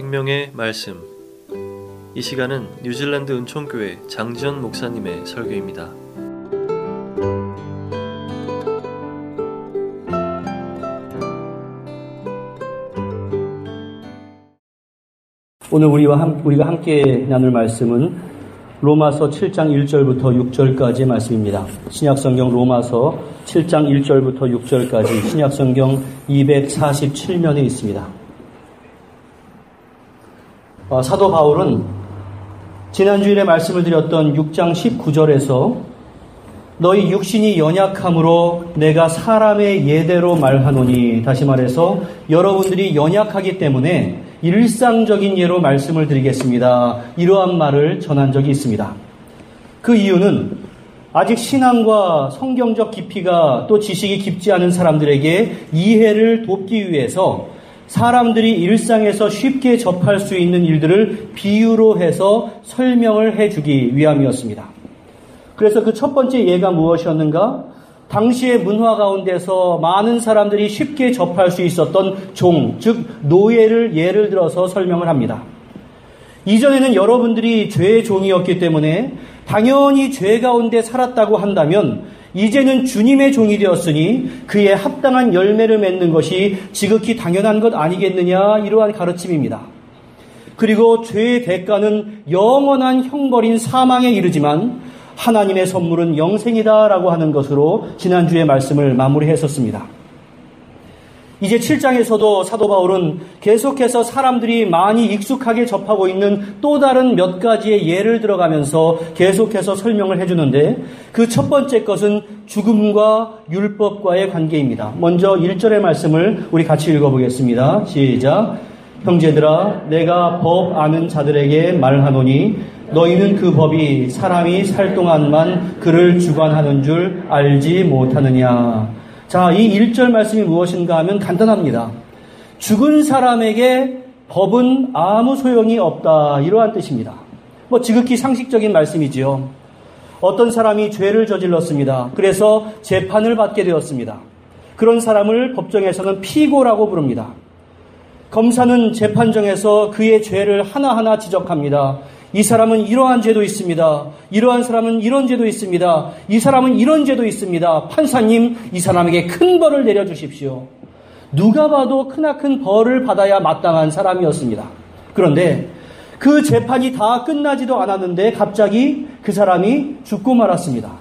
생명의 말씀. 이 시간은 뉴질랜드 은총교회 장지현 목사님의 설교입니다. 오늘 우리와 함, 우리가 함께 나눌 말씀은 로마서 7장 1절부터 6절까지의 말씀입니다. 신약성경 로마서 7장 1절부터 6절까지 신약성경 247면에 있습니다. 어, 사도 바울은 지난주일에 말씀을 드렸던 6장 19절에서 너희 육신이 연약함으로 내가 사람의 예대로 말하노니 다시 말해서 여러분들이 연약하기 때문에 일상적인 예로 말씀을 드리겠습니다. 이러한 말을 전한 적이 있습니다. 그 이유는 아직 신앙과 성경적 깊이가 또 지식이 깊지 않은 사람들에게 이해를 돕기 위해서 사람들이 일상에서 쉽게 접할 수 있는 일들을 비유로 해서 설명을 해주기 위함이었습니다. 그래서 그 첫 번째 예가 무엇이었는가? 당시의 문화 가운데서 많은 사람들이 쉽게 접할 수 있었던 종, 즉 노예를 예를 들어서 설명을 합니다. 이전에는 여러분들이 죄의 종이었기 때문에 당연히 죄 가운데 살았다고 한다면 이제는 주님의 종이 되었으니 그에 합당한 열매를 맺는 것이 지극히 당연한 것 아니겠느냐 이러한 가르침입니다. 그리고 죄의 대가는 영원한 형벌인 사망에 이르지만 하나님의 선물은 영생이다라고 하는 것으로 지난주에 말씀을 마무리했었습니다. 이제 7장에서도 사도 바울은 계속해서 사람들이 많이 익숙하게 접하고 있는 또 다른 몇 가지의 예를 들어가면서 계속해서 설명을 해주는데 그 첫 번째 것은 죽음과 율법과의 관계입니다. 먼저 1절의 말씀을 우리 같이 읽어보겠습니다. 시작. 형제들아, 내가 법 아는 자들에게 말하노니 너희는 그 법이 사람이 살 동안만 그를 주관하는 줄 알지 못하느냐. 자, 이 1절 말씀이 무엇인가 하면 간단합니다. 죽은 사람에게 법은 아무 소용이 없다. 이러한 뜻입니다. 뭐 지극히 상식적인 말씀이지요. 어떤 사람이 죄를 저질렀습니다. 그래서 재판을 받게 되었습니다. 그런 사람을 법정에서는 피고라고 부릅니다. 검사는 재판정에서 그의 죄를 하나하나 지적합니다. 이 사람은 이러한 죄도 있습니다. 이러한 사람은 이런 죄도 있습니다. 이 사람은 이런 죄도 있습니다. 판사님, 이 사람에게 큰 벌을 내려주십시오. 누가 봐도 크나큰 벌을 받아야 마땅한 사람이었습니다. 그런데 그 재판이 다 끝나지도 않았는데 갑자기 그 사람이 죽고 말았습니다.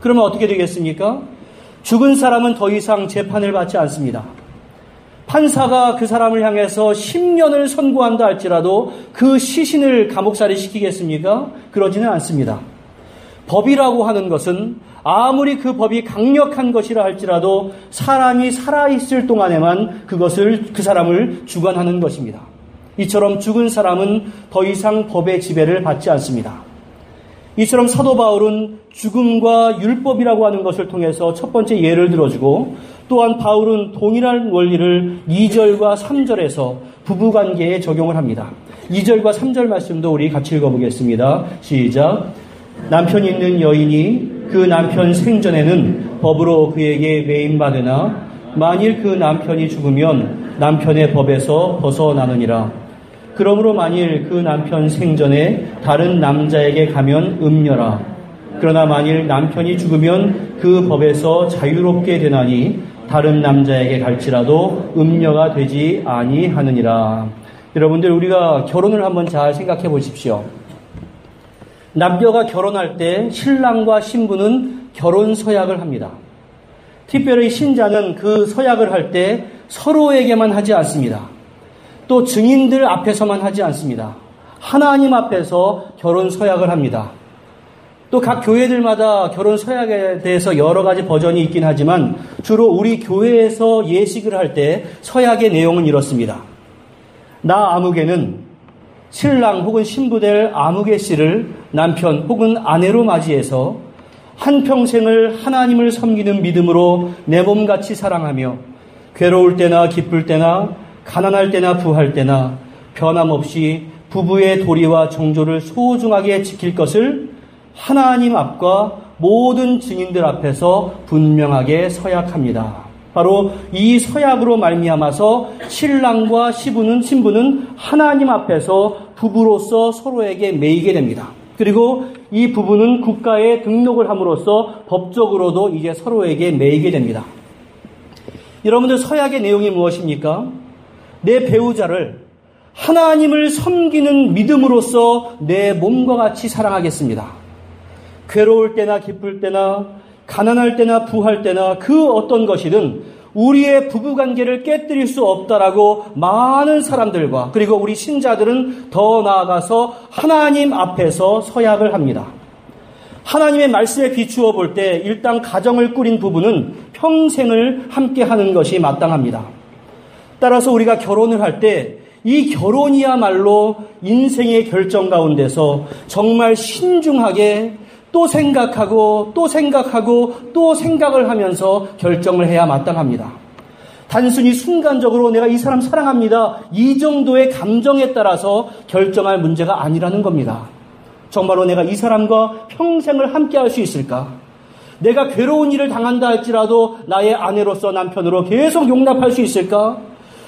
그러면 어떻게 되겠습니까? 죽은 사람은 더 이상 재판을 받지 않습니다. 판사가 그 사람을 향해서 10년을 선고한다 할지라도 그 시신을 감옥살이 시키겠습니까? 그러지는 않습니다. 법이라고 하는 것은 아무리 그 법이 강력한 것이라 할지라도 사람이 살아있을 동안에만 그것을, 그 사람을 주관하는 것입니다. 이처럼 죽은 사람은 더 이상 법의 지배를 받지 않습니다. 이처럼 사도 바울은 죽음과 율법이라고 하는 것을 통해서 첫 번째 예를 들어주고 또한 바울은 동일한 원리를 2절과 3절에서 부부관계에 적용을 합니다. 2절과 3절 말씀도 우리 같이 읽어보겠습니다. 시작. 남편 있는 여인이 그 남편 생전에는 법으로 그에게 매임받으나 만일 그 남편이 죽으면 남편의 법에서 벗어나느니라. 그러므로 만일 그 남편 생전에 다른 남자에게 가면 음녀라. 그러나 만일 남편이 죽으면 그 법에서 자유롭게 되나니 다른 남자에게 갈지라도 음녀가 되지 아니하느니라. 여러분들 우리가 결혼을 한번 잘 생각해 보십시오. 남녀가 결혼할 때 신랑과 신부는 결혼 서약을 합니다. 특별히 신자는 그 서약을 할 때 서로에게만 하지 않습니다. 또 증인들 앞에서만 하지 않습니다. 하나님 앞에서 결혼 서약을 합니다. 또 각 교회들마다 결혼 서약에 대해서 여러 가지 버전이 있긴 하지만 주로 우리 교회에서 예식을 할 때 서약의 내용은 이렇습니다. 나 아무개는 신랑 혹은 신부될 아무개 씨를 남편 혹은 아내로 맞이해서 한평생을 하나님을 섬기는 믿음으로 내 몸같이 사랑하며 괴로울 때나 기쁠 때나 가난할 때나 부할 때나 변함없이 부부의 도리와 정조를 소중하게 지킬 것을 하나님 앞과 모든 증인들 앞에서 분명하게 서약합니다. 바로 이 서약으로 말미암아서 신랑과 시부는 신부는 하나님 앞에서 부부로서 서로에게 매이게 됩니다. 그리고 이 부부는 국가에 등록을 함으로써 법적으로도 이제 서로에게 매이게 됩니다. 여러분들 서약의 내용이 무엇입니까? 내 배우자를 하나님을 섬기는 믿음으로써 내 몸과 같이 사랑하겠습니다. 괴로울 때나 기쁠 때나 가난할 때나 부할 때나 그 어떤 것이든 우리의 부부 관계를 깨뜨릴 수 없다라고 많은 사람들과 그리고 우리 신자들은 더 나아가서 하나님 앞에서 서약을 합니다. 하나님의 말씀에 비추어 볼 때 일단 가정을 꾸린 부부는 평생을 함께 하는 것이 마땅합니다. 따라서 우리가 결혼을 할 때 이 결혼이야말로 인생의 결정 가운데서 정말 신중하게 또 생각하고 또 생각하고 또 생각을 하면서 결정을 해야 마땅합니다. 단순히 순간적으로 내가 이 사람 사랑합니다. 이 정도의 감정에 따라서 결정할 문제가 아니라는 겁니다. 정말로 내가 이 사람과 평생을 함께 할 수 있을까? 내가 괴로운 일을 당한다 할지라도 나의 아내로서 남편으로 계속 용납할 수 있을까?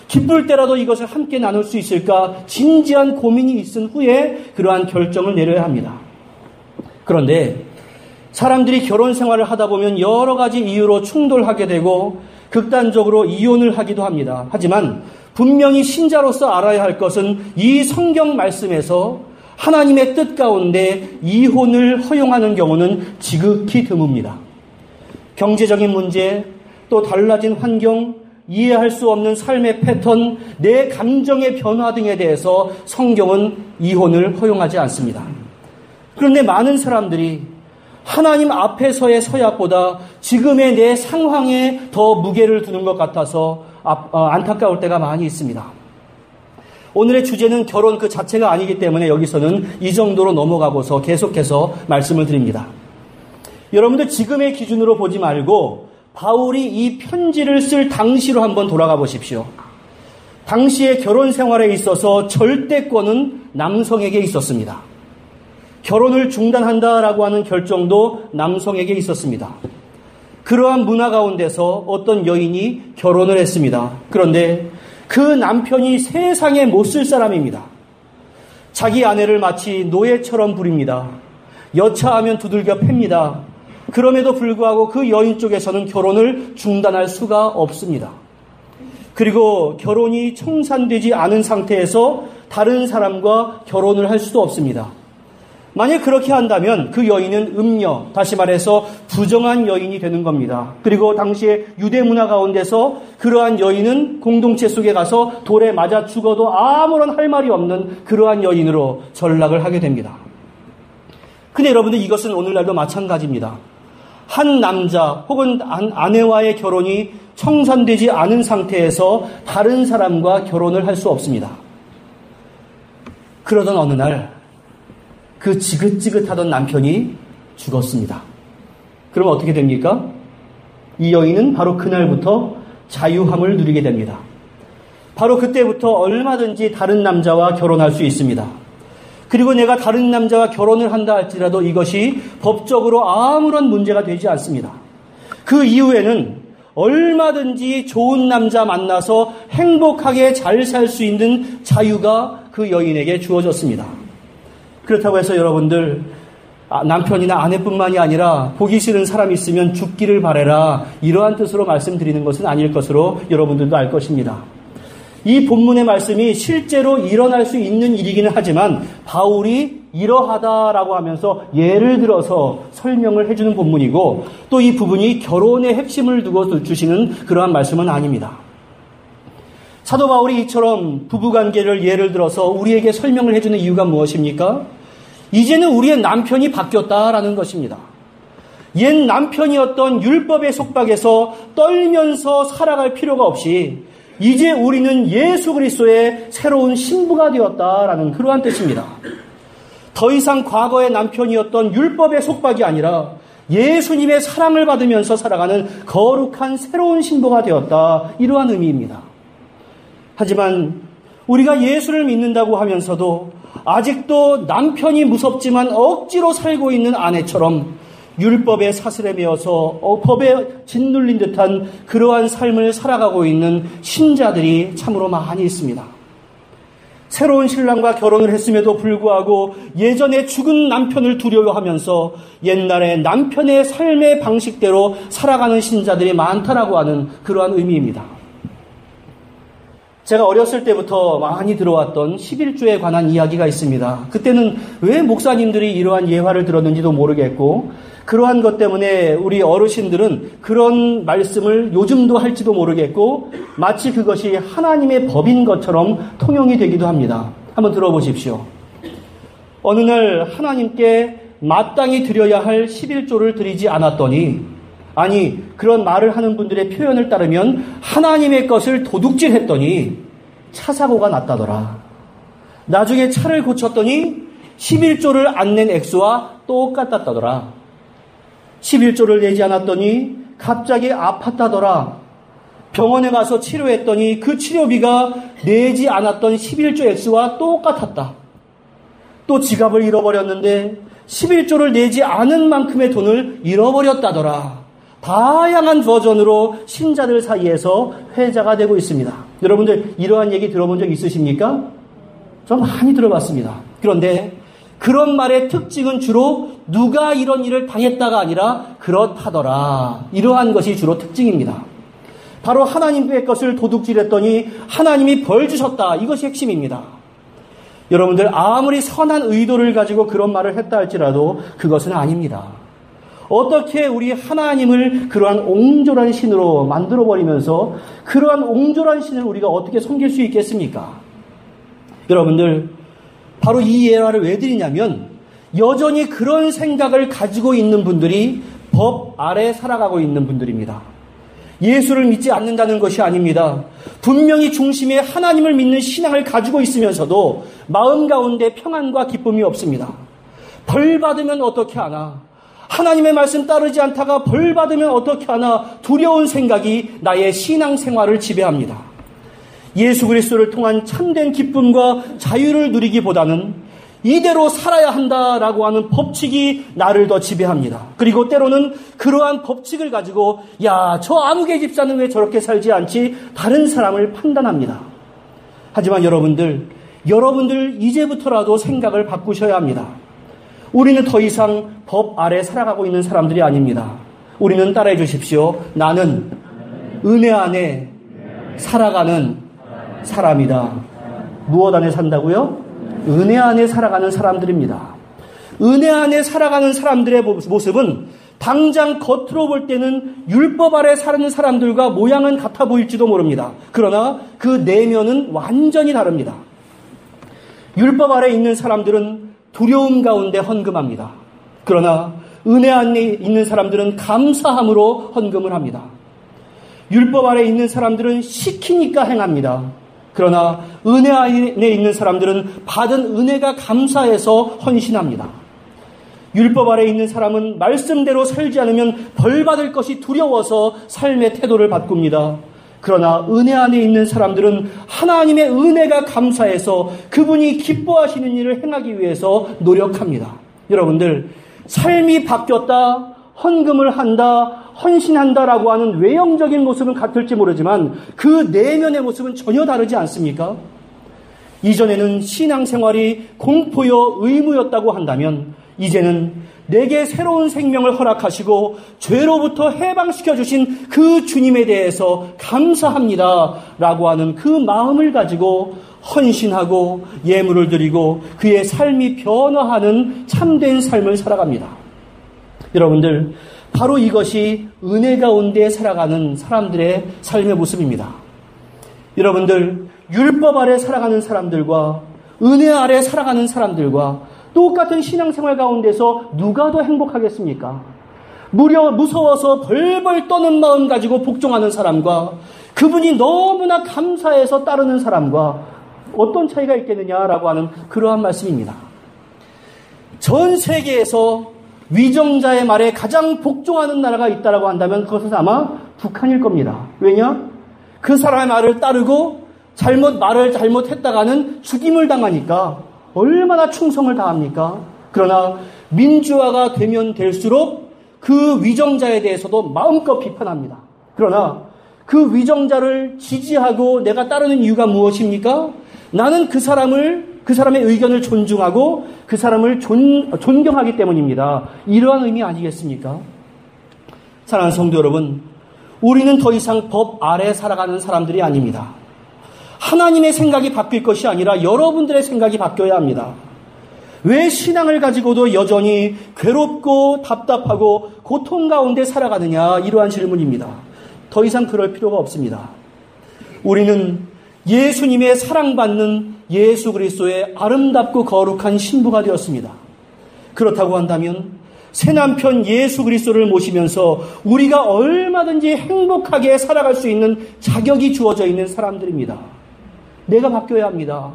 기쁠 때라도 이것을 함께 나눌 수 있을까? 진지한 고민이 있은 후에 그러한 결정을 내려야 합니다. 그런데 사람들이 결혼 생활을 하다 보면 여러 가지 이유로 충돌하게 되고 극단적으로 이혼을 하기도 합니다. 하지만 분명히 신자로서 알아야 할 것은 이 성경 말씀에서 하나님의 뜻 가운데 이혼을 허용하는 경우는 지극히 드뭅니다. 경제적인 문제, 또 달라진 환경, 이해할 수 없는 삶의 패턴, 내 감정의 변화 등에 대해서 성경은 이혼을 허용하지 않습니다. 그런데 많은 사람들이 하나님 앞에서의 서약보다 지금의 내 상황에 더 무게를 두는 것 같아서 어, 안타까울 때가 많이 있습니다. 오늘의 주제는 결혼 그 자체가 아니기 때문에 여기서는 이 정도로 넘어가고서 계속해서 말씀을 드립니다. 여러분들 지금의 기준으로 보지 말고 바울이 이 편지를 쓸 당시로 한번 돌아가 보십시오. 당시의 결혼 생활에 있어서 절대권은 남성에게 있었습니다. 결혼을 중단한다라고 하는 결정도 남성에게 있었습니다. 그러한 문화 가운데서 어떤 여인이 결혼을 했습니다. 그런데 그 남편이 세상에 못 쓸 사람입니다. 자기 아내를 마치 노예처럼 부립니다. 여차하면 두들겨 팹니다. 그럼에도 불구하고 그 여인 쪽에서는 결혼을 중단할 수가 없습니다. 그리고 결혼이 청산되지 않은 상태에서 다른 사람과 결혼을 할 수도 없습니다. 만약 그렇게 한다면 그 여인은 음녀, 다시 말해서 부정한 여인이 되는 겁니다. 그리고 당시에 유대 문화 가운데서 그러한 여인은 공동체 속에 가서 돌에 맞아 죽어도 아무런 할 말이 없는 그러한 여인으로 전락을 하게 됩니다. 근데 여러분들 이것은 오늘날도 마찬가지입니다. 한 남자 혹은 아내와의 결혼이 청산되지 않은 상태에서 다른 사람과 결혼을 할 수 없습니다. 그러던 어느 날 그 지긋지긋하던 남편이 죽었습니다. 그러면 어떻게 됩니까? 이 여인은 바로 그날부터 자유함을 누리게 됩니다. 바로 그때부터 얼마든지 다른 남자와 결혼할 수 있습니다. 그리고 내가 다른 남자와 결혼을 한다 할지라도 이것이 법적으로 아무런 문제가 되지 않습니다. 그 이후에는 얼마든지 좋은 남자 만나서 행복하게 잘 살 수 있는 자유가 그 여인에게 주어졌습니다. 그렇다고 해서 여러분들 아, 남편이나 아내뿐만이 아니라 보기 싫은 사람이 있으면 죽기를 바래라 이러한 뜻으로 말씀드리는 것은 아닐 것으로 여러분들도 알 것입니다. 이 본문의 말씀이 실제로 일어날 수 있는 일이기는 하지만 바울이 이러하다라고 하면서 예를 들어서 설명을 해주는 본문이고 또 이 부분이 결혼의 핵심을 두고 주시는 그러한 말씀은 아닙니다. 사도 바울이 이처럼 부부관계를 예를 들어서 우리에게 설명을 해주는 이유가 무엇입니까? 이제는 우리의 남편이 바뀌었다라는 것입니다. 옛 남편이었던 율법의 속박에서 떨면서 살아갈 필요가 없이 이제 우리는 예수 그리스도의 새로운 신부가 되었다라는 그러한 뜻입니다. 더 이상 과거의 남편이었던 율법의 속박이 아니라 예수님의 사랑을 받으면서 살아가는 거룩한 새로운 신부가 되었다. 이러한 의미입니다. 하지만 우리가 예수를 믿는다고 하면서도 아직도 남편이 무섭지만 억지로 살고 있는 아내처럼 율법의 사슬에 매어서 어, 법에 짓눌린 듯한 그러한 삶을 살아가고 있는 신자들이 참으로 많이 있습니다. 새로운 신랑과 결혼을 했음에도 불구하고 예전에 죽은 남편을 두려워하면서 옛날에 남편의 삶의 방식대로 살아가는 신자들이 많다라고 하는 그러한 의미입니다. 제가 어렸을 때부터 많이 들어왔던 11조에 관한 이야기가 있습니다. 그때는 왜 목사님들이 이러한 예화를 들었는지도 모르겠고, 그러한 것 때문에 우리 어르신들은 그런 말씀을 요즘도 할지도 모르겠고, 마치 그것이 하나님의 법인 것처럼 통용이 되기도 합니다. 한번 들어보십시오. 어느 날 하나님께 마땅히 드려야 할 11조를 드리지 않았더니, 아니, 그런 말을 하는 분들의 표현을 따르면 하나님의 것을 도둑질 했더니 차 사고가 났다더라. 나중에 차를 고쳤더니 11조를 안 낸 액수와 똑같았다더라. 11조를 내지 않았더니 갑자기 아팠다더라. 병원에 가서 치료했더니 그 치료비가 내지 않았던 11조 액수와 똑같았다. 또 지갑을 잃어버렸는데 11조를 내지 않은 만큼의 돈을 잃어버렸다더라. 다양한 버전으로 신자들 사이에서 회자가 되고 있습니다. 여러분들 이러한 얘기 들어본 적 있으십니까? 저 많이 들어봤습니다. 그런데 그런 말의 특징은 주로 누가 이런 일을 당했다가 아니라 그렇다더라. 이러한 것이 주로 특징입니다. 바로 하나님의 것을 도둑질했더니 하나님이 벌 주셨다. 이것이 핵심입니다. 여러분들 아무리 선한 의도를 가지고 그런 말을 했다 할지라도 그것은 아닙니다. 어떻게 우리 하나님을 그러한 옹졸한 신으로 만들어 버리면서 그러한 옹졸한 신을 우리가 어떻게 섬길 수 있겠습니까? 여러분들 바로 이 예화를 왜 드리냐면 여전히 그런 생각을 가지고 있는 분들이 법 아래 살아가고 있는 분들입니다. 예수를 믿지 않는다는 것이 아닙니다. 분명히 중심에 하나님을 믿는 신앙을 가지고 있으면서도 마음 가운데 평안과 기쁨이 없습니다. 벌 받으면 어떻게 하나? 하나님의 말씀 따르지 않다가 벌 받으면 어떻게 하나 두려운 생각이 나의 신앙 생활을 지배합니다. 예수 그리스도를 통한 참된 기쁨과 자유를 누리기보다는 이대로 살아야 한다라고 하는 법칙이 나를 더 지배합니다. 그리고 때로는 그러한 법칙을 가지고 야, 저 아무개 집사는 왜 저렇게 살지 않지? 다른 사람을 판단합니다. 하지만 여러분들, 여러분들 이제부터라도 생각을 바꾸셔야 합니다. 우리는 더 이상 법 아래 살아가고 있는 사람들이 아닙니다. 우리는 따라해 주십시오. 나는 은혜 안에 살아가는 사람이다. 무엇 안에 산다고요? 은혜 안에 살아가는 사람들입니다. 은혜 안에 살아가는 사람들의 모습은 당장 겉으로 볼 때는 율법 아래 사는 사람들과 모양은 같아 보일지도 모릅니다. 그러나 그 내면은 완전히 다릅니다. 율법 아래 있는 사람들은 두려움 가운데 헌금합니다. 그러나 은혜 안에 있는 사람들은 감사함으로 헌금을 합니다. 율법 아래 있는 사람들은 시키니까 행합니다. 그러나 은혜 안에 있는 사람들은 받은 은혜가 감사해서 헌신합니다. 율법 아래 있는 사람은 말씀대로 살지 않으면 벌 받을 것이 두려워서 삶의 태도를 바꿉니다. 그러나 은혜 안에 있는 사람들은 하나님의 은혜가 감사해서 그분이 기뻐하시는 일을 행하기 위해서 노력합니다. 여러분들, 삶이 바뀌었다, 헌금을 한다, 헌신한다라고 하는 외형적인 모습은 같을지 모르지만 그 내면의 모습은 전혀 다르지 않습니까? 이전에는 신앙생활이 공포여 의무였다고 한다면 이제는 내게 새로운 생명을 허락하시고 죄로부터 해방시켜 주신 그 주님에 대해서 감사합니다. 라고 하는 그 마음을 가지고 헌신하고 예물을 드리고 그의 삶이 변화하는 참된 삶을 살아갑니다. 여러분들, 바로 이것이 은혜 가운데 살아가는 사람들의 삶의 모습입니다. 여러분들, 율법 아래 살아가는 사람들과 은혜 아래 살아가는 사람들과 똑같은 신앙생활 가운데서 누가 더 행복하겠습니까? 무려 무서워서 벌벌 떠는 마음 가지고 복종하는 사람과 그분이 너무나 감사해서 따르는 사람과 어떤 차이가 있겠느냐라고 하는 그러한 말씀입니다. 전 세계에서 위정자의 말에 가장 복종하는 나라가 있다라고 한다면 그것은 아마 북한일 겁니다. 왜냐? 그 사람의 말을 따르고 잘못 말을 잘못했다가는 죽임을 당하니까 얼마나 충성을 다합니까? 그러나 민주화가 되면 될수록 그 위정자에 대해서도 마음껏 비판합니다. 그러나 그 위정자를 지지하고 내가 따르는 이유가 무엇입니까? 나는 그 사람을 그 사람의 의견을 존중하고 그 사람을 존, 존경하기 때문입니다. 이러한 의미 아니겠습니까? 사랑하는 성도 여러분, 우리는 더 이상 법 아래 살아가는 사람들이 아닙니다. 하나님의 생각이 바뀔 것이 아니라 여러분들의 생각이 바뀌어야 합니다. 왜 신앙을 가지고도 여전히 괴롭고 답답하고 고통 가운데 살아가느냐 이러한 질문입니다. 더 이상 그럴 필요가 없습니다. 우리는 예수님의 사랑받는 예수 그리스도의 아름답고 거룩한 신부가 되었습니다. 그렇다고 한다면 새 남편 예수 그리스도를 모시면서 우리가 얼마든지 행복하게 살아갈 수 있는 자격이 주어져 있는 사람들입니다. 내가 바뀌어야 합니다.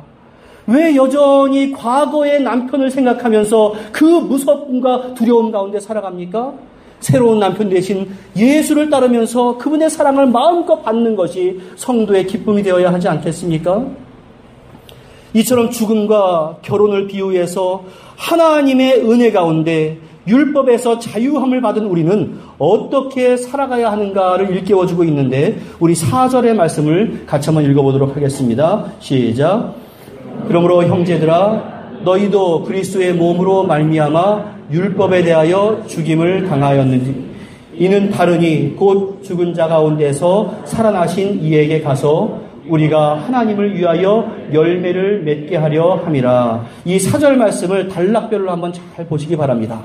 왜 여전히 과거의 남편을 생각하면서 그 무섭음과 두려움 가운데 살아갑니까? 새로운 남편 대신 예수를 따르면서 그분의 사랑을 마음껏 받는 것이 성도의 기쁨이 되어야 하지 않겠습니까? 이처럼 죽음과 결혼을 비유해서 하나님의 은혜 가운데 율법에서 자유함을 받은 우리는 어떻게 살아가야 하는가를 일깨워주고 있는데 우리 4절의 말씀을 같이 한번 읽어보도록 하겠습니다. 시작. 그러므로 형제들아 너희도 그리스도의 몸으로 말미암아 율법에 대하여 죽임을 당하였는지 이는 다르니 곧 죽은 자 가운데서 살아나신 이에게 가서 우리가 하나님을 위하여 열매를 맺게 하려 함이라. 이 사절 말씀을 단락별로 한번 잘 보시기 바랍니다.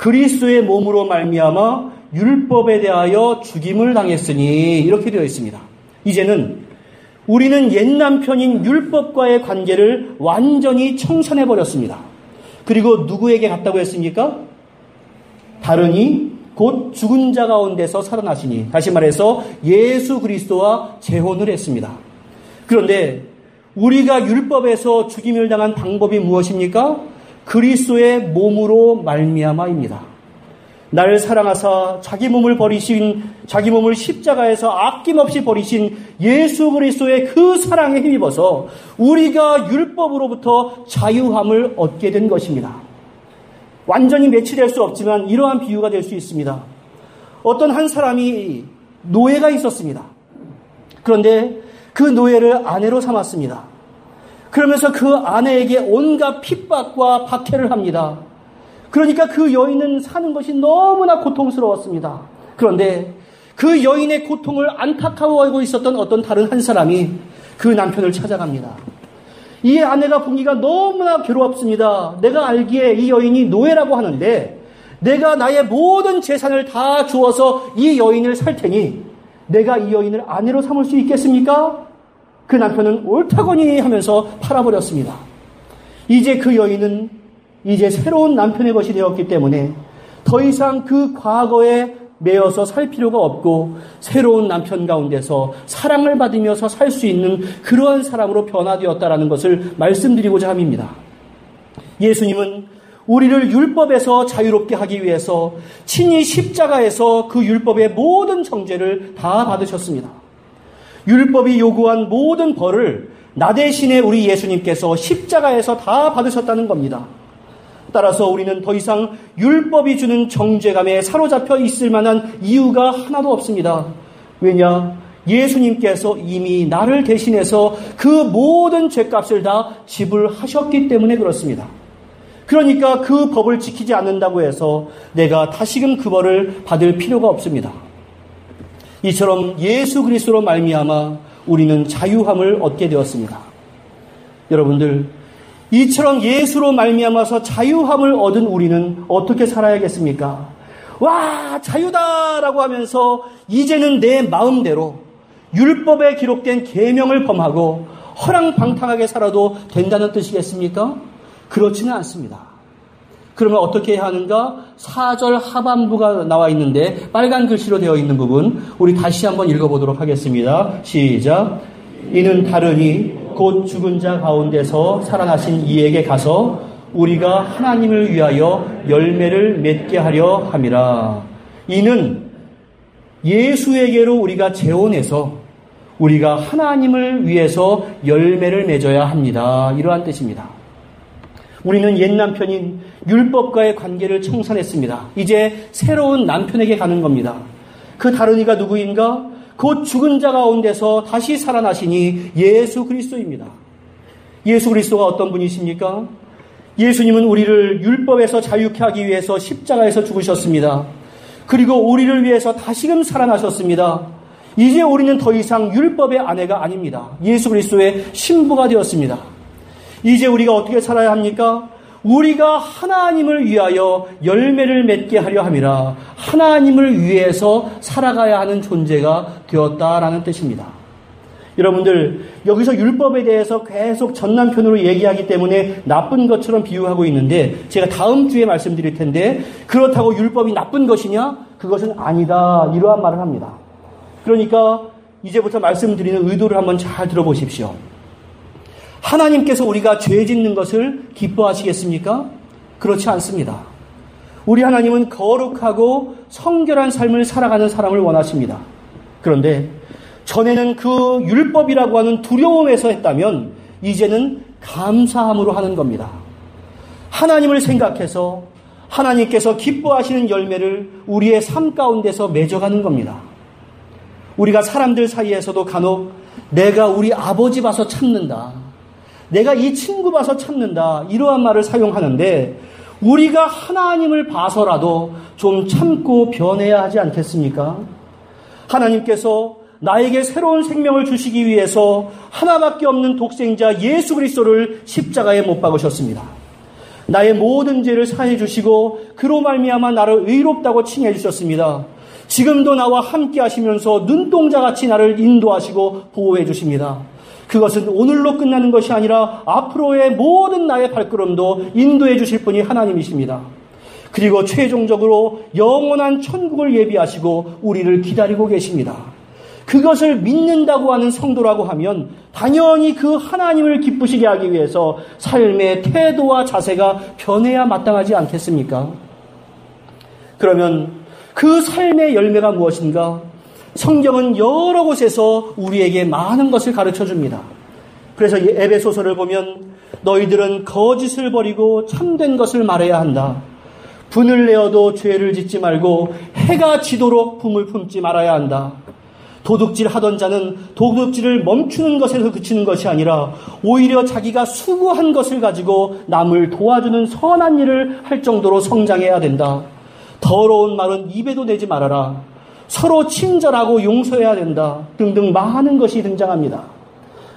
그리스도의 몸으로 말미암아 율법에 대하여 죽임을 당했으니 이렇게 되어 있습니다. 이제는 우리는 옛 남편인 율법과의 관계를 완전히 청산해 버렸습니다. 그리고 누구에게 갔다고 했습니까? 다르니 곧 죽은 자 가운데서 살아나시니 다시 말해서 예수 그리스도와 재혼을 했습니다. 그런데 우리가 율법에서 죽임을 당한 방법이 무엇입니까? 그리스도의 몸으로 말미암아입니다. 나를 사랑하사 자기 몸을 버리신 자기 몸을 십자가에서 아낌없이 버리신 예수 그리스도의 그 사랑에 힘입어서 우리가 율법으로부터 자유함을 얻게 된 것입니다. 완전히 매치될 수 없지만 이러한 비유가 될 수 있습니다. 어떤 한 사람이 노예가 있었습니다. 그런데 그 노예를 아내로 삼았습니다. 그러면서 그 아내에게 온갖 핍박과 박해를 합니다. 그러니까 그 여인은 사는 것이 너무나 고통스러웠습니다. 그런데 그 여인의 고통을 안타까워하고 있었던 어떤 다른 한 사람이 그 남편을 찾아갑니다. 이 아내가 보기가 너무나 괴롭습니다. 내가 알기에 이 여인이 노예라고 하는데 내가 나의 모든 재산을 다 주어서 이 여인을 살 테니 내가 이 여인을 아내로 삼을 수 있겠습니까? 그 남편은 옳다거니 하면서 팔아버렸습니다. 이제 그 여인은 이제 새로운 남편의 것이 되었기 때문에 더 이상 그 과거에 매여서 살 필요가 없고 새로운 남편 가운데서 사랑을 받으면서 살 수 있는 그러한 사람으로 변화되었다라는 것을 말씀드리고자 합니다. 예수님은 우리를 율법에서 자유롭게 하기 위해서 친히 십자가에서 그 율법의 모든 정죄를 다 받으셨습니다. 율법이 요구한 모든 벌을 나 대신에 우리 예수님께서 십자가에서 다 받으셨다는 겁니다. 따라서 우리는 더 이상 율법이 주는 정죄감에 사로잡혀 있을 만한 이유가 하나도 없습니다. 왜냐? 예수님께서 이미 나를 대신해서 그 모든 죄값을 다 지불하셨기 때문에 그렇습니다. 그러니까 그 법을 지키지 않는다고 해서 내가 다시금 그 벌을 받을 필요가 없습니다. 이처럼 예수 그리스도로 말미암아 우리는 자유함을 얻게 되었습니다. 여러분들 이처럼 예수로 말미암아서 자유함을 얻은 우리는 어떻게 살아야겠습니까? 와 자유다라고 하면서 이제는 내 마음대로 율법에 기록된 계명을 범하고 허랑방탕하게 살아도 된다는 뜻이겠습니까? 그렇지는 않습니다. 그러면 어떻게 해야 하는가? 4절 하반부가 나와 있는데 빨간 글씨로 되어 있는 부분 우리 다시 한번 읽어보도록 하겠습니다. 시작. 이는 다르니 곧 죽은 자 가운데서 살아나신 이에게 가서 우리가 하나님을 위하여 열매를 맺게 하려 함이라. 이는 예수에게로 우리가 재혼해서 우리가 하나님을 위해서 열매를 맺어야 합니다. 이러한 뜻입니다. 우리는 옛 남편인 율법과의 관계를 청산했습니다. 이제 새로운 남편에게 가는 겁니다. 그 다른 이가 누구인가? 곧 죽은 자 가운데서 다시 살아나시니 예수 그리스도입니다. 예수 그리스도가 어떤 분이십니까? 예수님은 우리를 율법에서 자유케 하기 위해서 십자가에서 죽으셨습니다. 그리고 우리를 위해서 다시금 살아나셨습니다. 이제 우리는 더 이상 율법의 아내가 아닙니다. 예수 그리스도의 신부가 되었습니다. 이제 우리가 어떻게 살아야 합니까? 우리가 하나님을 위하여 열매를 맺게 하려 함이라 하나님을 위해서 살아가야 하는 존재가 되었다라는 뜻입니다. 여러분들 여기서 율법에 대해서 계속 전 남편으로 얘기하기 때문에 나쁜 것처럼 비유하고 있는데 제가 다음 주에 말씀드릴 텐데 그렇다고 율법이 나쁜 것이냐? 그것은 아니다. 이러한 말을 합니다. 그러니까 이제부터 말씀드리는 의도를 한번 잘 들어보십시오. 하나님께서 우리가 죄 짓는 것을 기뻐하시겠습니까? 그렇지 않습니다. 우리 하나님은 거룩하고 성결한 삶을 살아가는 사람을 원하십니다. 그런데 전에는 그 율법이라고 하는 두려움에서 했다면 이제는 감사함으로 하는 겁니다. 하나님을 생각해서 하나님께서 기뻐하시는 열매를 우리의 삶 가운데서 맺어가는 겁니다. 우리가 사람들 사이에서도 간혹 내가 우리 아버지 봐서 참는다. 내가 이 친구 봐서 참는다. 이러한 말을 사용하는데 우리가 하나님을 봐서라도 좀 참고 변해야 하지 않겠습니까? 하나님께서 나에게 새로운 생명을 주시기 위해서 하나밖에 없는 독생자 예수 그리스도를 십자가에 못 박으셨습니다. 나의 모든 죄를 사해 주시고 그로 말미암아 나를 의롭다고 칭해 주셨습니다. 지금도 나와 함께 하시면서 눈동자같이 나를 인도하시고 보호해 주십니다. 그것은 오늘로 끝나는 것이 아니라 앞으로의 모든 나의 발걸음도 인도해 주실 분이 하나님이십니다. 그리고 최종적으로 영원한 천국을 예비하시고 우리를 기다리고 계십니다. 그것을 믿는다고 하는 성도라고 하면 당연히 그 하나님을 기쁘시게 하기 위해서 삶의 태도와 자세가 변해야 마땅하지 않겠습니까? 그러면 그 삶의 열매가 무엇인가? 성경은 여러 곳에서 우리에게 많은 것을 가르쳐 줍니다. 그래서 에베소서를 보면 너희들은 거짓을 버리고 참된 것을 말해야 한다. 분을 내어도 죄를 짓지 말고 해가 지도록 품을 품지 말아야 한다. 도둑질 하던 자는 도둑질을 멈추는 것에서 그치는 것이 아니라 오히려 자기가 수고한 것을 가지고 남을 도와주는 선한 일을 할 정도로 성장해야 된다. 더러운 말은 입에도 내지 말아라. 서로 친절하고 용서해야 된다. 등등 많은 것이 등장합니다.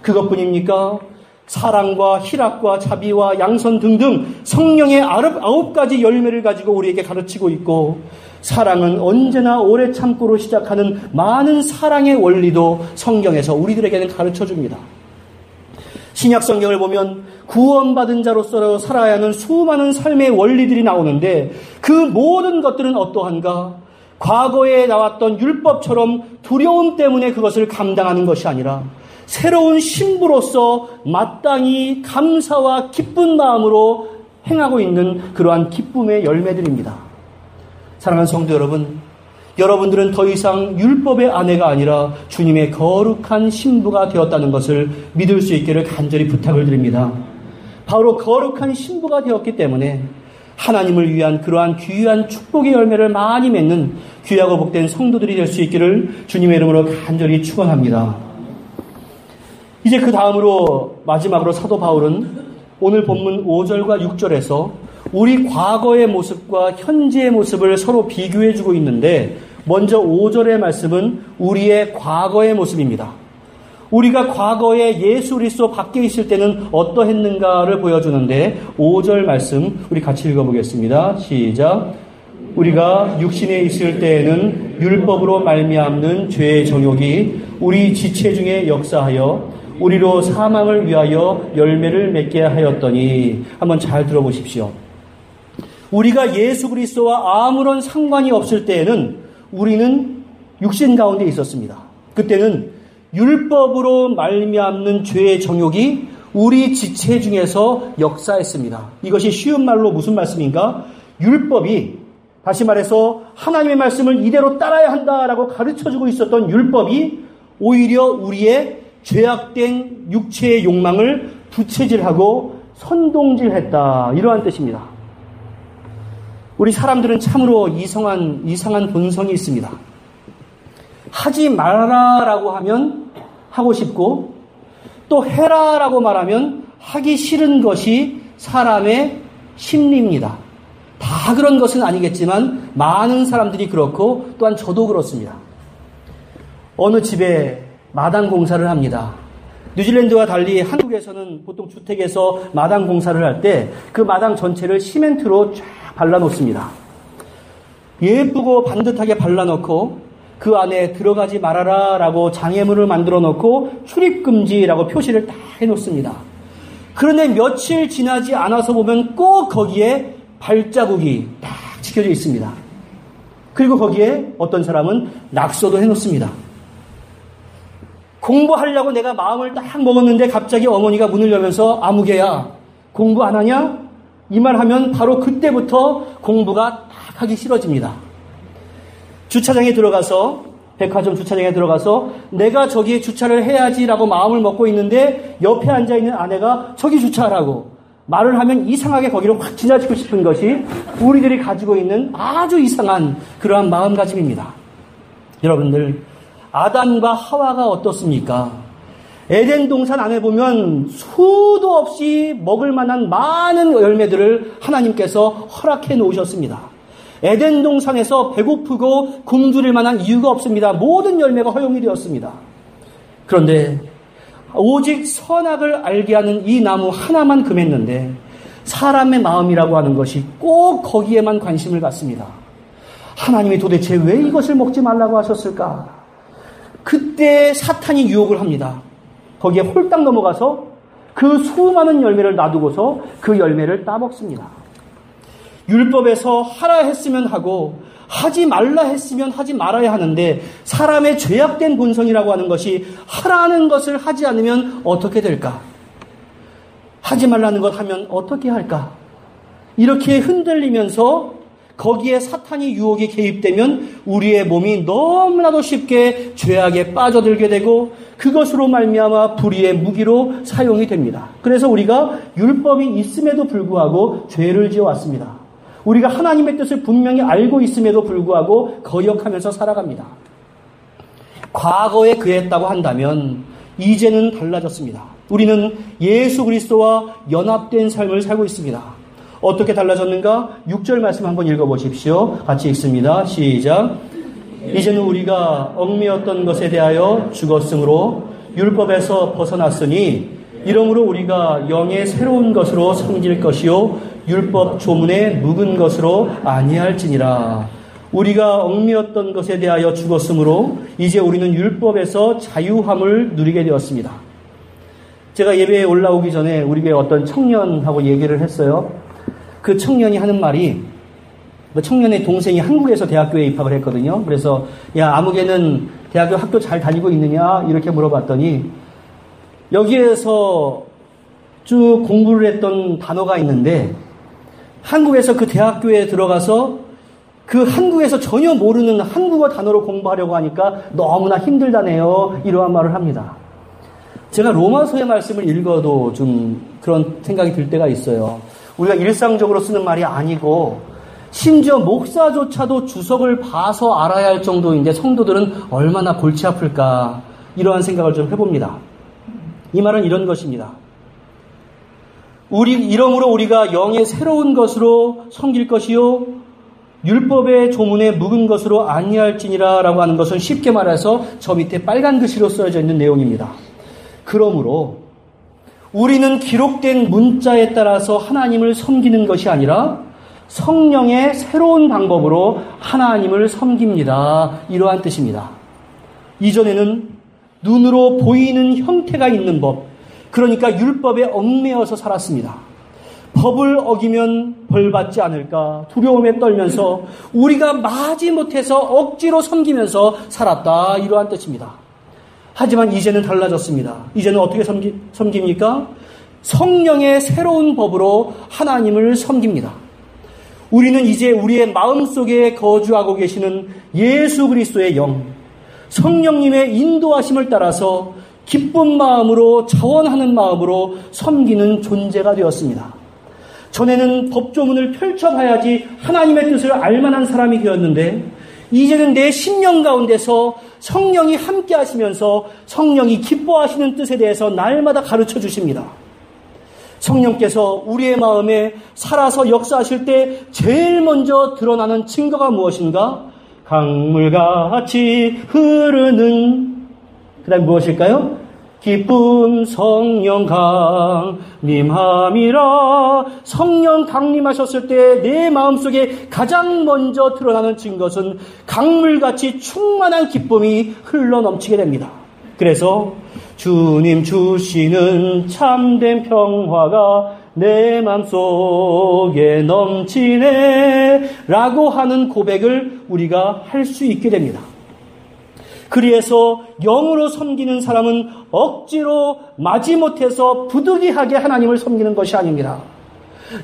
그것뿐입니까? 사랑과 희락과 자비와 양선 등등 성령의 아홉 가지 열매를 가지고 우리에게 가르치고 있고 사랑은 언제나 오래 참고로 시작하는 많은 사랑의 원리도 성경에서 우리들에게는 가르쳐 줍니다. 신약 성경을 보면 구원받은 자로서 살아야 하는 수많은 삶의 원리들이 나오는데 그 모든 것들은 어떠한가? 과거에 나왔던 율법처럼 두려움 때문에 그것을 감당하는 것이 아니라 새로운 신부로서 마땅히 감사와 기쁜 마음으로 행하고 있는 그러한 기쁨의 열매들입니다. 사랑하는 성도 여러분, 여러분들은 더 이상 율법의 아내가 아니라 주님의 거룩한 신부가 되었다는 것을 믿을 수 있기를 간절히 부탁을 드립니다. 바로 거룩한 신부가 되었기 때문에 하나님을 위한 그러한 귀한 축복의 열매를 많이 맺는 귀하고 복된 성도들이 될 수 있기를 주님의 이름으로 간절히 축원합니다. 이제 그 다음으로 마지막으로 사도 바울은 오늘 본문 5절과 6절에서 우리 과거의 모습과 현재의 모습을 서로 비교해 주고 있는데 먼저 5절의 말씀은 우리의 과거의 모습입니다. 우리가 과거에 예수 그리스도 밖에 있을 때는 어떠했는가를 보여주는데 5절 말씀 우리 같이 읽어보겠습니다. 시작. 우리가 육신에 있을 때에는 율법으로 말미암는 죄의 정욕이 우리 지체 중에 역사하여 우리로 사망을 위하여 열매를 맺게 하였더니 한번 잘 들어보십시오. 우리가 예수 그리스도와 아무런 상관이 없을 때에는 우리는 육신 가운데 있었습니다. 그때는 율법으로 말미암는 죄의 정욕이 우리 지체 중에서 역사했습니다. 이것이 쉬운 말로 무슨 말씀인가? 율법이 다시 말해서 하나님의 말씀을 이대로 따라야 한다라고 가르쳐 주고 있었던 율법이 오히려 우리의 죄악된 육체의 욕망을 부채질하고 선동질했다. 이러한 뜻입니다. 우리 사람들은 참으로 이상한, 이상한 본성이 있습니다. 하지 말아라라고 하면 하고 싶고, 또 해라라고 말하면 하기 싫은 것이 사람의 심리입니다. 다 그런 것은 아니겠지만, 많은 사람들이 그렇고, 또한 저도 그렇습니다. 어느 집에 마당 공사를 합니다. 뉴질랜드와 달리 한국에서는 보통 주택에서 마당 공사를 할 때 그 마당 전체를 시멘트로 쫙 발라놓습니다. 예쁘고 반듯하게 발라놓고 그 안에 들어가지 말아라 라고 장애물을 만들어 놓고 출입금지라고 표시를 딱 해놓습니다. 그런데 며칠 지나지 않아서 보면 꼭 거기에 발자국이 딱 지켜져 있습니다. 그리고 거기에 어떤 사람은 낙서도 해놓습니다. 공부하려고 내가 마음을 딱 먹었는데 갑자기 어머니가 문을 열면서 아무개야 공부 안 하냐? 이 말 하면 바로 그때부터 공부가 딱 하기 싫어집니다. 주차장에 들어가서 백화점 주차장에 들어가서 내가 저기에 주차를 해야지라고 마음을 먹고 있는데 옆에 앉아 있는 아내가 저기 주차하라고 말을 하면 이상하게 거기로 확 지나치고 싶은 것이 우리들이 가지고 있는 아주 이상한 그러한 마음가짐입니다. 여러분들 아담과 하와가 어떻습니까? 에덴 동산 안에 보면 수도 없이 먹을 만한 많은 열매들을 하나님께서 허락해 놓으셨습니다. 에덴 동산에서 배고프고 굶주릴 만한 이유가 없습니다. 모든 열매가 허용이 되었습니다. 그런데 오직 선악을 알게 하는 이 나무 하나만 금했는데 사람의 마음이라고 하는 것이 꼭 거기에만 관심을 갖습니다. 하나님이 도대체 왜 이것을 먹지 말라고 하셨을까? 그때 사탄이 유혹을 합니다. 거기에 홀딱 넘어가서 그 수많은 열매를 놔두고서 그 열매를 따먹습니다. 율법에서 하라 했으면 하고 하지 말라 했으면 하지 말아야 하는데 사람의 죄악된 본성이라고 하는 것이 하라는 것을 하지 않으면 어떻게 될까? 하지 말라는 것 하면 어떻게 할까? 이렇게 흔들리면서 거기에 사탄이 유혹이 개입되면 우리의 몸이 너무나도 쉽게 죄악에 빠져들게 되고 그것으로 말미암아 불의의 무기로 사용이 됩니다. 그래서 우리가 율법이 있음에도 불구하고 죄를 지어왔습니다. 우리가 하나님의 뜻을 분명히 알고 있음에도 불구하고 거역하면서 살아갑니다. 과거에 그랬다고 한다면 이제는 달라졌습니다. 우리는 예수 그리스도와 연합된 삶을 살고 있습니다. 어떻게 달라졌는가? 6절 말씀 한번 읽어보십시오. 같이 읽습니다. 시작. 이제는 우리가 얽매였던 것에 대하여 죽었으므로 율법에서 벗어났으니 이러므로 우리가 영의 새로운 것으로 섬길 것이요 율법 조문에 묵은 것으로 아니할지니라. 우리가 얽매였던 것에 대하여 죽었으므로 이제 우리는 율법에서 자유함을 누리게 되었습니다. 제가 예배에 올라오기 전에 우리 교회 어떤 청년하고 얘기를 했어요. 그 청년이 하는 말이 그 청년의 동생이 한국에서 대학교에 입학을 했거든요. 그래서 야 아무개는 대학교 학교 잘 다니고 있느냐 이렇게 물어봤더니 여기에서 쭉 공부를 했던 단어가 있는데 한국에서 그 대학교에 들어가서 그 한국에서 전혀 모르는 한국어 단어로 공부하려고 하니까 너무나 힘들다네요. 이러한 말을 합니다. 제가 로마서의 말씀을 읽어도 좀 그런 생각이 들 때가 있어요. 우리가 일상적으로 쓰는 말이 아니고 심지어 목사조차도 주석을 봐서 알아야 할 정도인데 성도들은 얼마나 골치 아플까 이러한 생각을 좀 해봅니다. 이 말은 이런 것입니다. 우리 이러므로 우리가 영의 새로운 것으로 섬길 것이요 율법의 조문에 묵은 것으로 아니할지니라라고 하는 것은 쉽게 말해서 저 밑에 빨간 글씨로 써져 있는 내용입니다. 그러므로 우리는 기록된 문자에 따라서 하나님을 섬기는 것이 아니라 성령의 새로운 방법으로 하나님을 섬깁니다. 이러한 뜻입니다. 이전에는 눈으로 보이는 형태가 있는 법, 그러니까 율법에 얽매여서 살았습니다. 법을 어기면 벌 받지 않을까 두려움에 떨면서 우리가 마지 못해서 억지로 섬기면서 살았다. 이러한 뜻입니다. 하지만 이제는 달라졌습니다. 이제는 어떻게 섬기, 섬깁니까? 성령의 새로운 법으로 하나님을 섬깁니다. 우리는 이제 우리의 마음 속에 거주하고 계시는 예수 그리스도의 영, 성령님의 인도하심을 따라서 기쁜 마음으로 자원하는 마음으로 섬기는 존재가 되었습니다. 전에는 법조문을 펼쳐봐야지 하나님의 뜻을 알만한 사람이 되었는데 이제는 내 심령 가운데서 성령이 함께 하시면서 성령이 기뻐하시는 뜻에 대해서 날마다 가르쳐 주십니다. 성령께서 우리의 마음에 살아서 역사하실 때 제일 먼저 드러나는 증거가 무엇인가? 강물같이 흐르는 그 다음 무엇일까요? 기쁨 성령 강림함이라 성령 강림하셨을 때 내 마음속에 가장 먼저 드러나는 증것은 강물같이 충만한 기쁨이 흘러 넘치게 됩니다. 그래서 주님 주시는 참된 평화가 내 맘속에 넘치네 라고 하는 고백을 우리가 할 수 있게 됩니다. 그리해서 영으로 섬기는 사람은 억지로 마지못해서 부득이하게 하나님을 섬기는 것이 아닙니다.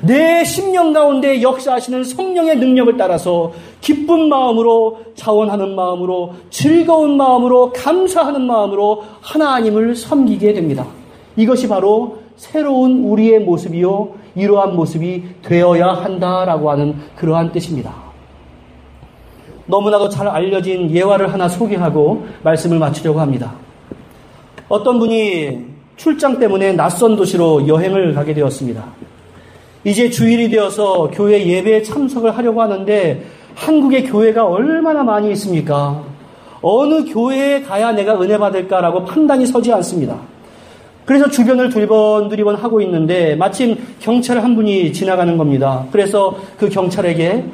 내 심령 가운데 역사하시는 성령의 능력을 따라서 기쁜 마음으로 자원하는 마음으로 즐거운 마음으로 감사하는 마음으로 하나님을 섬기게 됩니다. 이것이 바로 새로운 우리의 모습이요 이러한 모습이 되어야 한다라고 하는 그러한 뜻입니다. 너무나도 잘 알려진 예화를 하나 소개하고 말씀을 마치려고 합니다. 어떤 분이 출장 때문에 낯선 도시로 여행을 가게 되었습니다. 이제 주일이 되어서 교회 예배에 참석을 하려고 하는데 한국의 교회가 얼마나 많이 있습니까? 어느 교회에 가야 내가 은혜 받을까라고 판단이 서지 않습니다. 그래서 주변을 두리번 두리번 하고 있는데 마침 경찰 한 분이 지나가는 겁니다. 그래서 그 경찰에게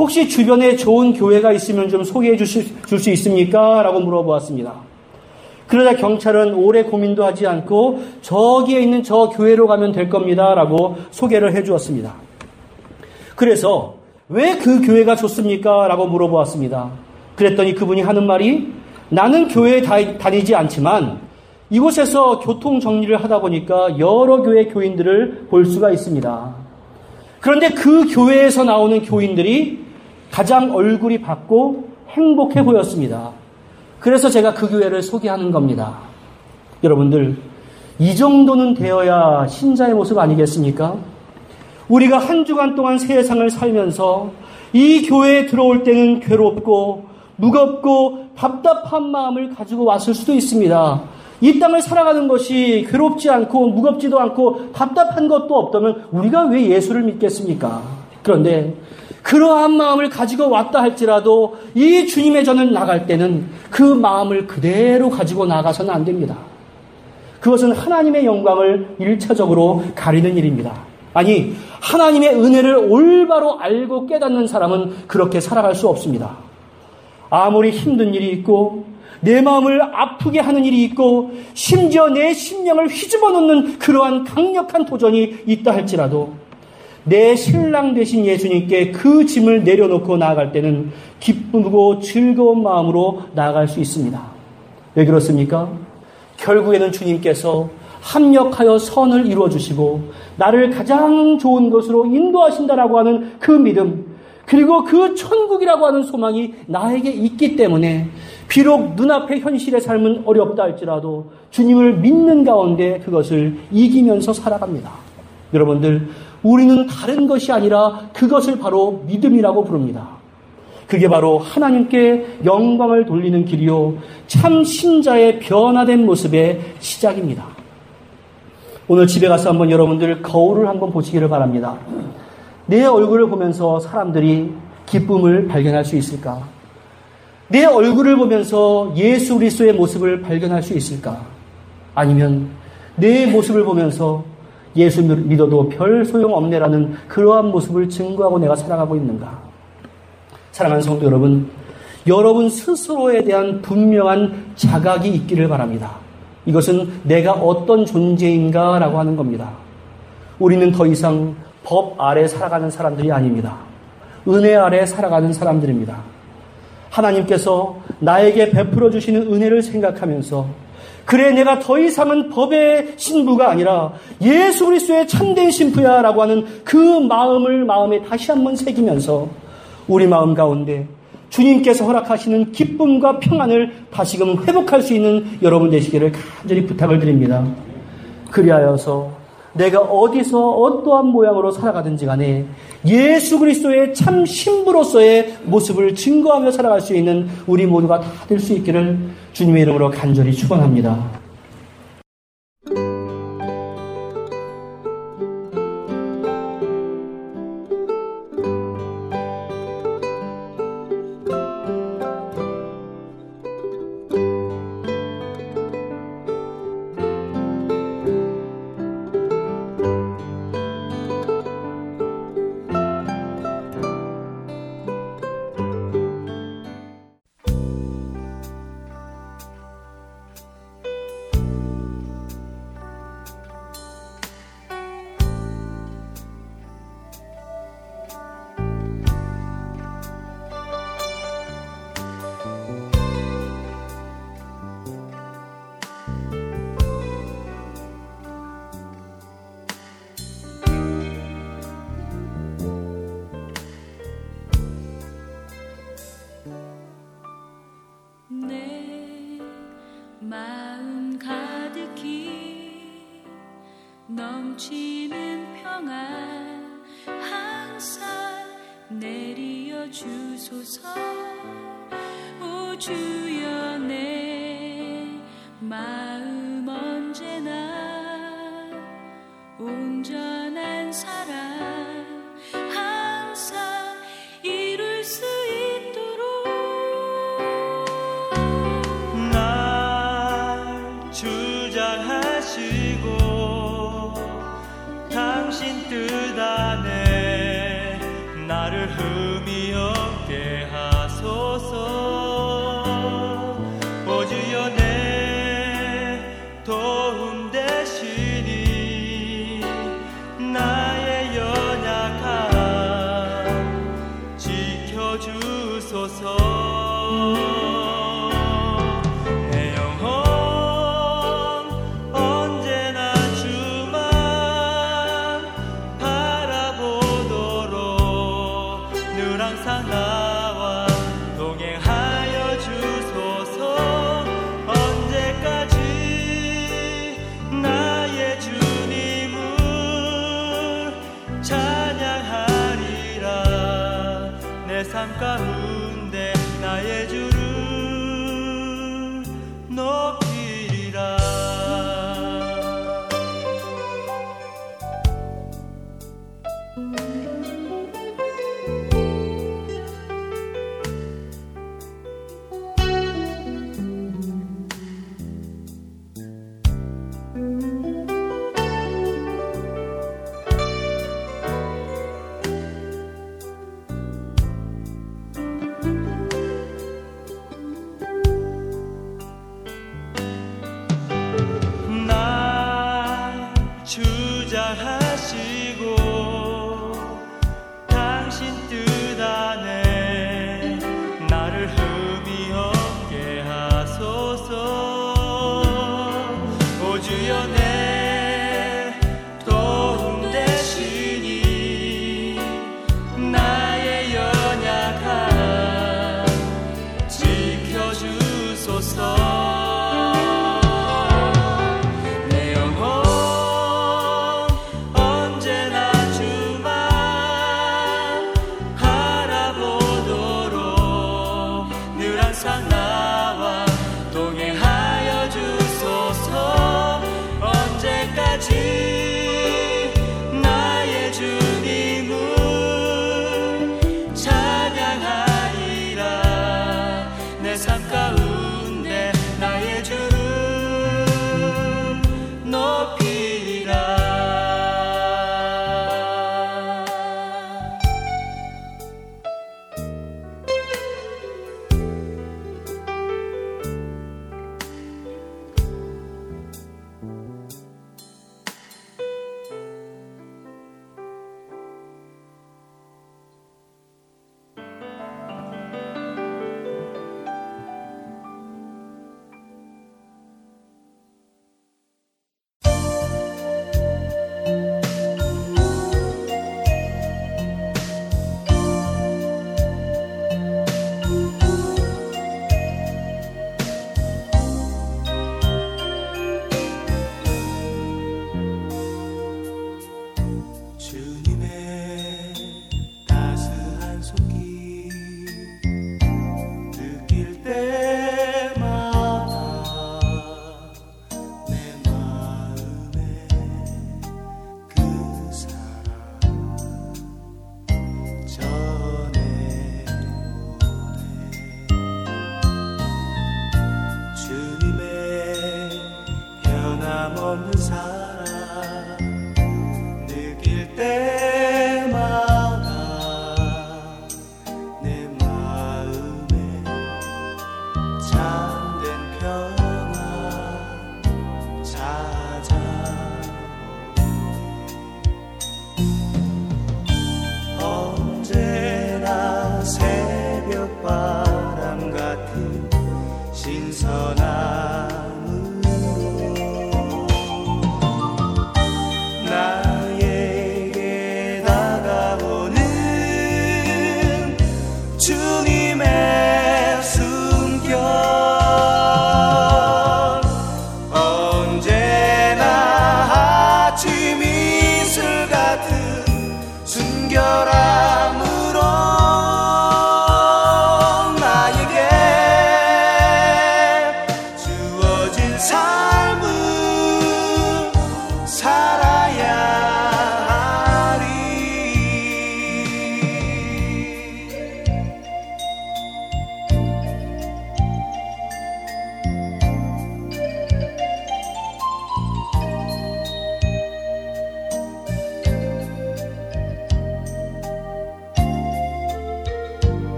혹시 주변에 좋은 교회가 있으면 좀 소개해 주실 수 있습니까? 라고 물어보았습니다. 그러자 경찰은 오래 고민도 하지 않고 저기에 있는 저 교회로 가면 될 겁니다. 라고 소개를 해 주었습니다. 그래서 왜 그 교회가 좋습니까? 라고 물어보았습니다. 그랬더니 그분이 하는 말이 나는 교회에 다니지 않지만 이곳에서 교통 정리를 하다 보니까 여러 교회 교인들을 볼 수가 있습니다. 그런데 그 교회에서 나오는 교인들이 가장 얼굴이 밝고 행복해 보였습니다. 그래서 제가 그 교회를 소개하는 겁니다. 여러분들, 이 정도는 되어야 신자의 모습 아니겠습니까? 우리가 한 주간 동안 세상을 살면서 이 교회에 들어올 때는 괴롭고 무겁고 답답한 마음을 가지고 왔을 수도 있습니다. 이 땅을 살아가는 것이 괴롭지 않고 무겁지도 않고 답답한 것도 없다면 우리가 왜 예수를 믿겠습니까? 그런데 그러한 마음을 가지고 왔다 할지라도 이 주님의 전을 나갈 때는 그 마음을 그대로 가지고 나가서는 안 됩니다. 그것은 하나님의 영광을 일차적으로 가리는 일입니다. 아니, 하나님의 은혜를 올바로 알고 깨닫는 사람은 그렇게 살아갈 수 없습니다. 아무리 힘든 일이 있고, 내 마음을 아프게 하는 일이 있고, 심지어 내 심령을 휘집어 놓는 그러한 강력한 도전이 있다 할지라도, 내 신랑 되신 예수님께 그 짐을 내려놓고 나아갈 때는 기쁘고 즐거운 마음으로 나아갈 수 있습니다. 왜 그렇습니까? 결국에는 주님께서 합력하여 선을 이루어 주시고 나를 가장 좋은 것으로 인도하신다라고 하는 그 믿음 그리고 그 천국이라고 하는 소망이 나에게 있기 때문에 비록 눈앞의 현실의 삶은 어렵다 할지라도 주님을 믿는 가운데 그것을 이기면서 살아갑니다. 여러분들 우리는 다른 것이 아니라 그것을 바로 믿음이라고 부릅니다. 그게 바로 하나님께 영광을 돌리는 길이요. 참 신자의 변화된 모습의 시작입니다. 오늘 집에 가서 한번 여러분들 거울을 한번 보시기를 바랍니다. 내 얼굴을 보면서 사람들이 기쁨을 발견할 수 있을까? 내 얼굴을 보면서 예수 그리스도의 모습을 발견할 수 있을까? 아니면 내 모습을 보면서 예수 믿어도 별 소용 없네라는 그러한 모습을 증거하고 내가 살아가고 있는가? 사랑하는 성도 여러분, 여러분 스스로에 대한 분명한 자각이 있기를 바랍니다. 이것은 내가 어떤 존재인가라고 하는 겁니다. 우리는 더 이상 법 아래 살아가는 사람들이 아닙니다. 은혜 아래 살아가는 사람들입니다. 하나님께서 나에게 베풀어 주시는 은혜를 생각하면서 그래 내가 더 이상은 법의 신부가 아니라 예수 그리스도의 참된 신부야라고 하는 그 마음을 마음에 다시 한번 새기면서 우리 마음 가운데 주님께서 허락하시는 기쁨과 평안을 다시금 회복할 수 있는 여러분 되시기를 간절히 부탁을 드립니다. 그리하여서 내가 어디서 어떠한 모양으로 살아가든지 간에 예수 그리스도의 참 신부로서의 모습을 증거하며 살아갈 수 있는 우리 모두가 다 될 수 있기를 주님의 이름으로 간절히 축원합니다.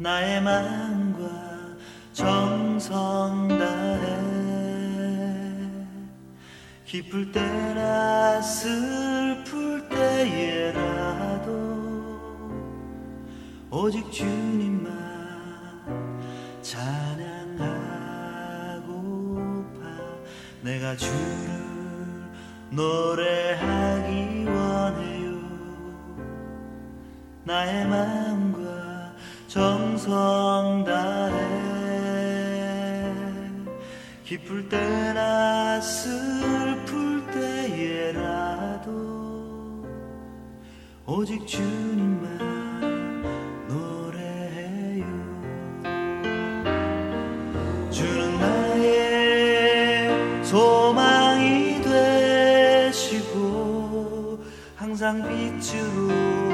나의 마음과 정성 다해 기쁠 때 항상 빛으로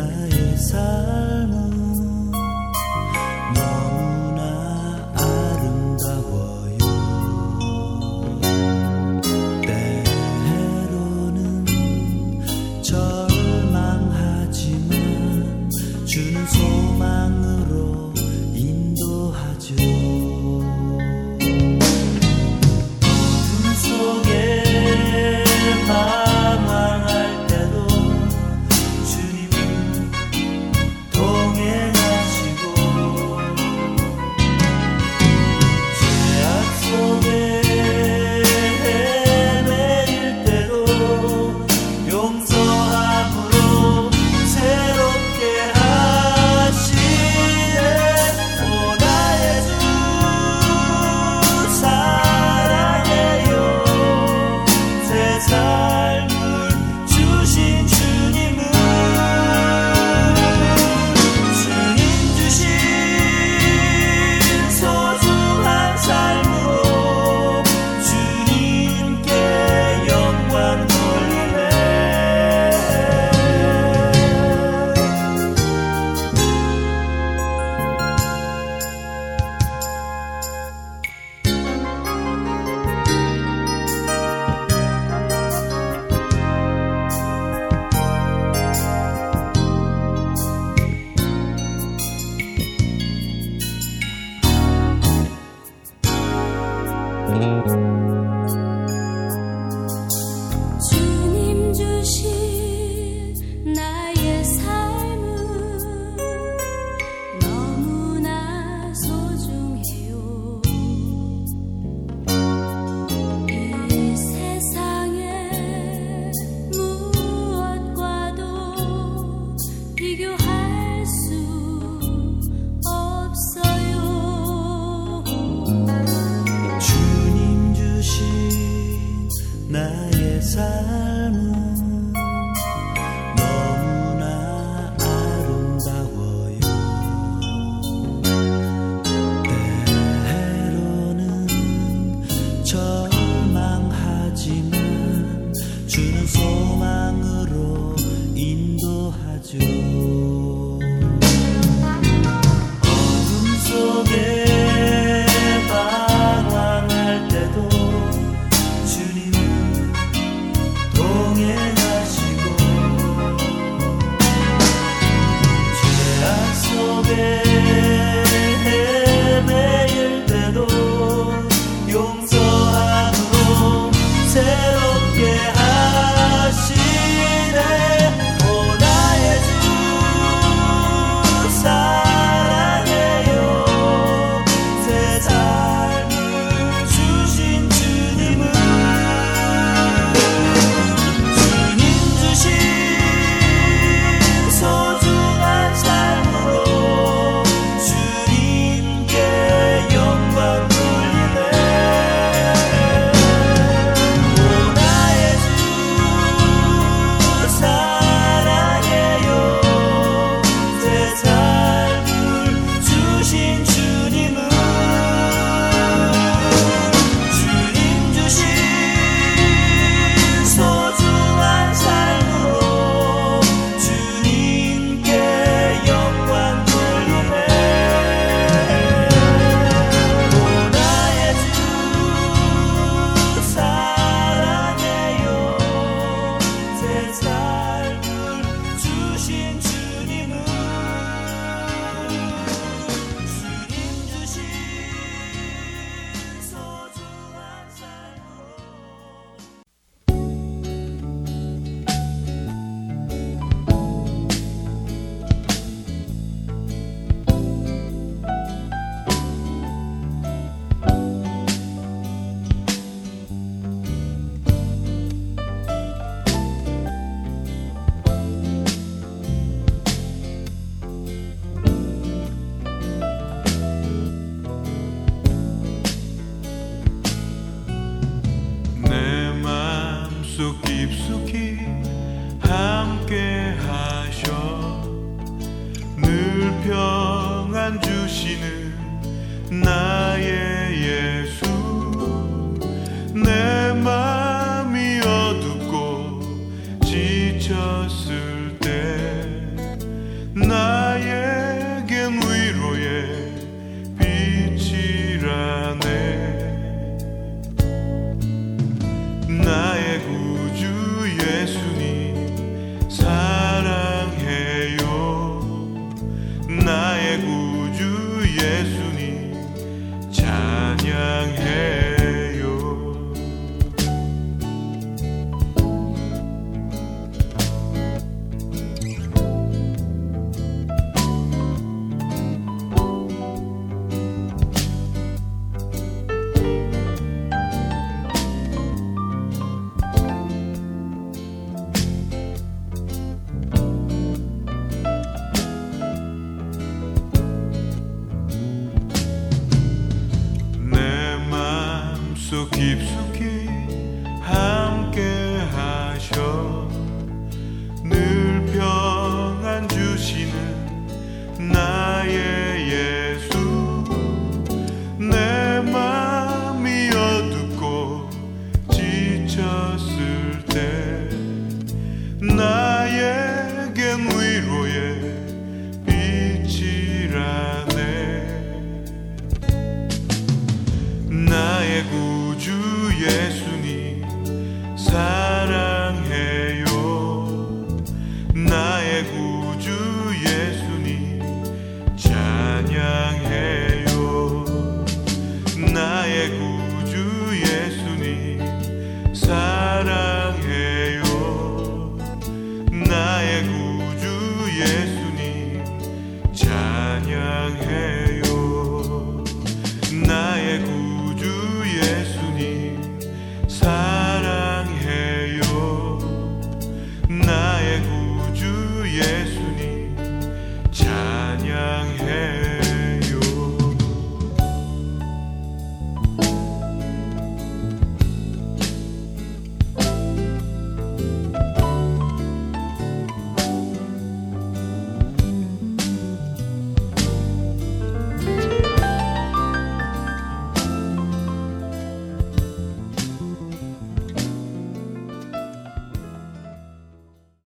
나의 삶.